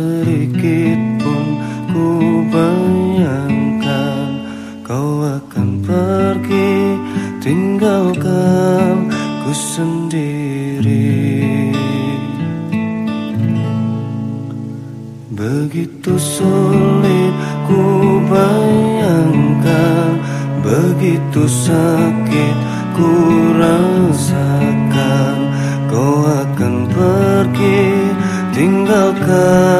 sedikit pun ku bayangkan Kau akan pergi. Tinggalkan ku sendiri. Begitu sulit ku bayangkan Begitu sakit ku rasakan. Kau akan pergi tinggalkan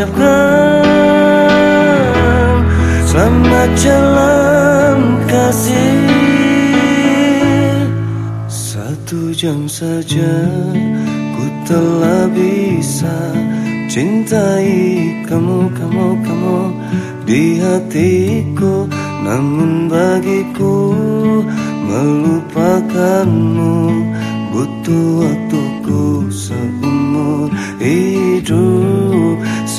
ucapkan Selamat jalan kasih. Satu jam saja ku telah bisa Cintai kamu, kamu, kamu di hatiku. Namun bagiku melupakanmu Butuh waktuku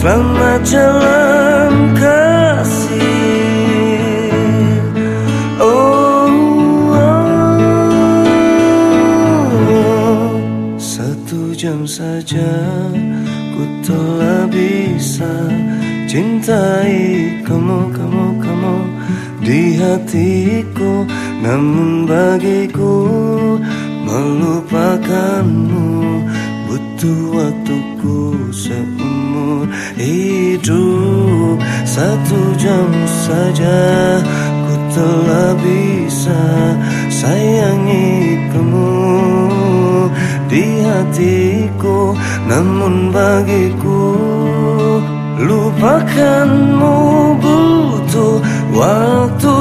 selamat jalan kasih oh, oh. satu jam saja ku telah bisa cintai kamu, kamu, kamu di hatiku Namun bagiku melupakanmu Butuh waktuku seumur hidup. Satu jam saja ku telah bisa sayangi kamu. Di hatiku Namun bagiku lupakanmu butuh waktu